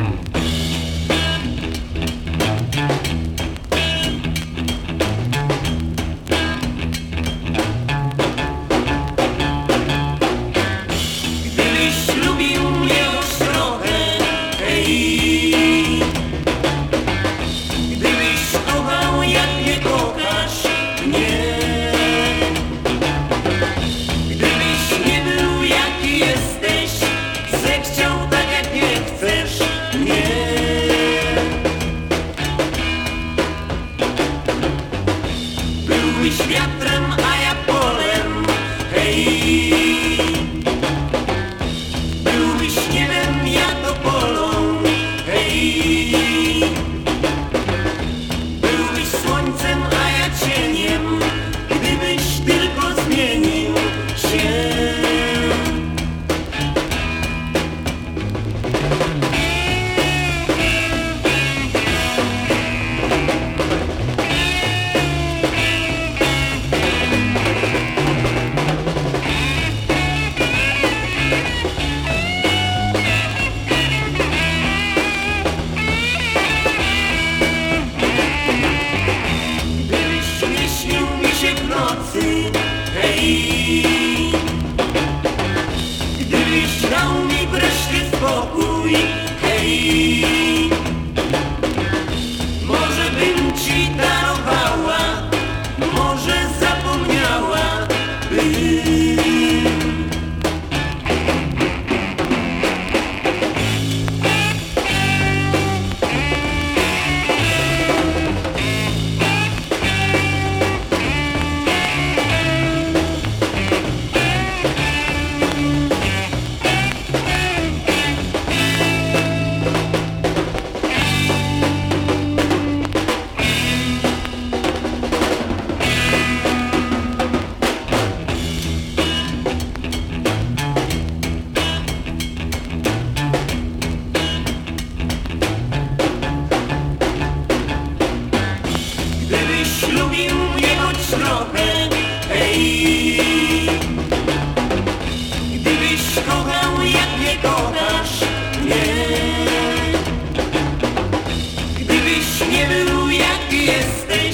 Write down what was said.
Mm-hmm. Byłbyś wiatrem, a ja polem. Hej! week. dziś lubił jego trochę Hej Gdybyś kochał jak nie kochasz Nie Gdybyś nie był jak jesteś.